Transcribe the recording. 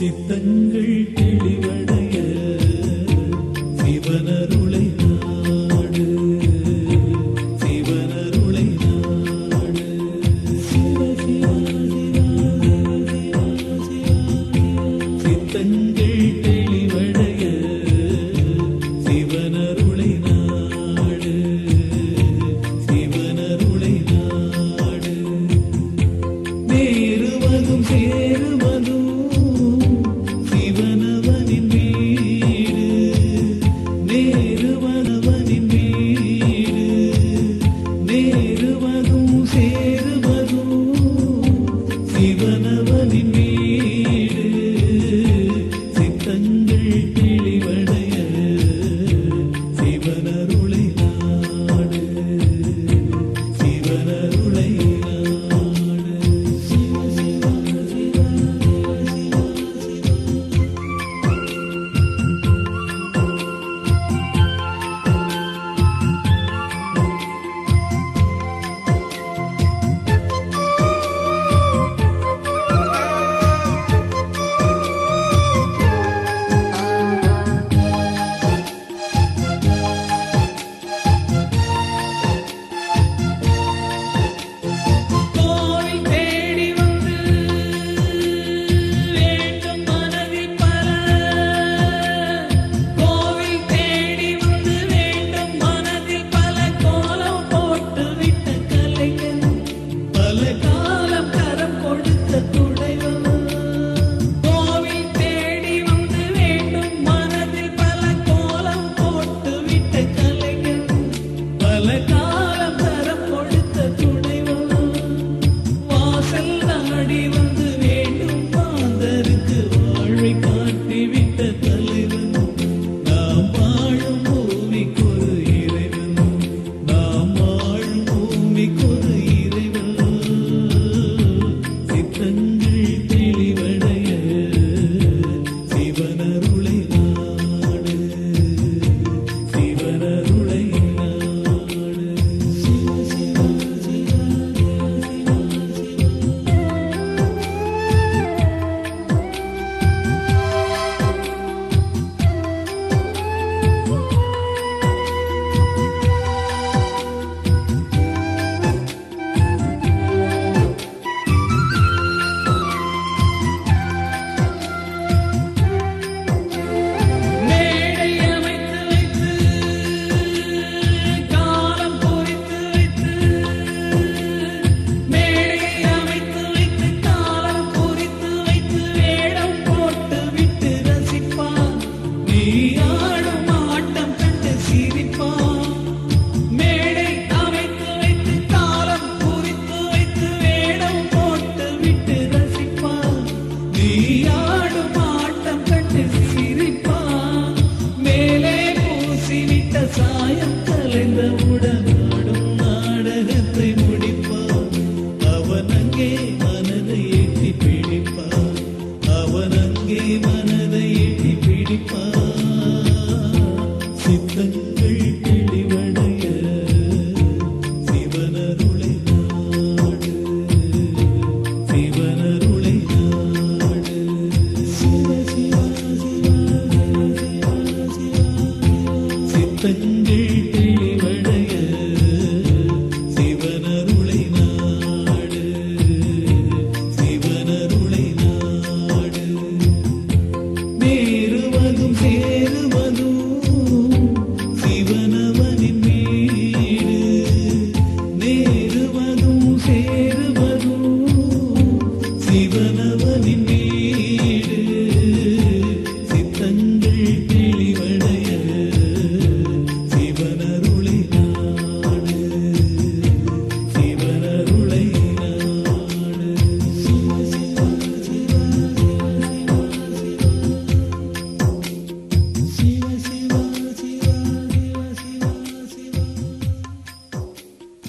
சித்தங்கள் தெளிவடைய சிவனருளை நாடு சிவனருளை நாடு. சிவ சிவ சிவ சிவ சிவ சித்தங்கள் चल का Deep. me.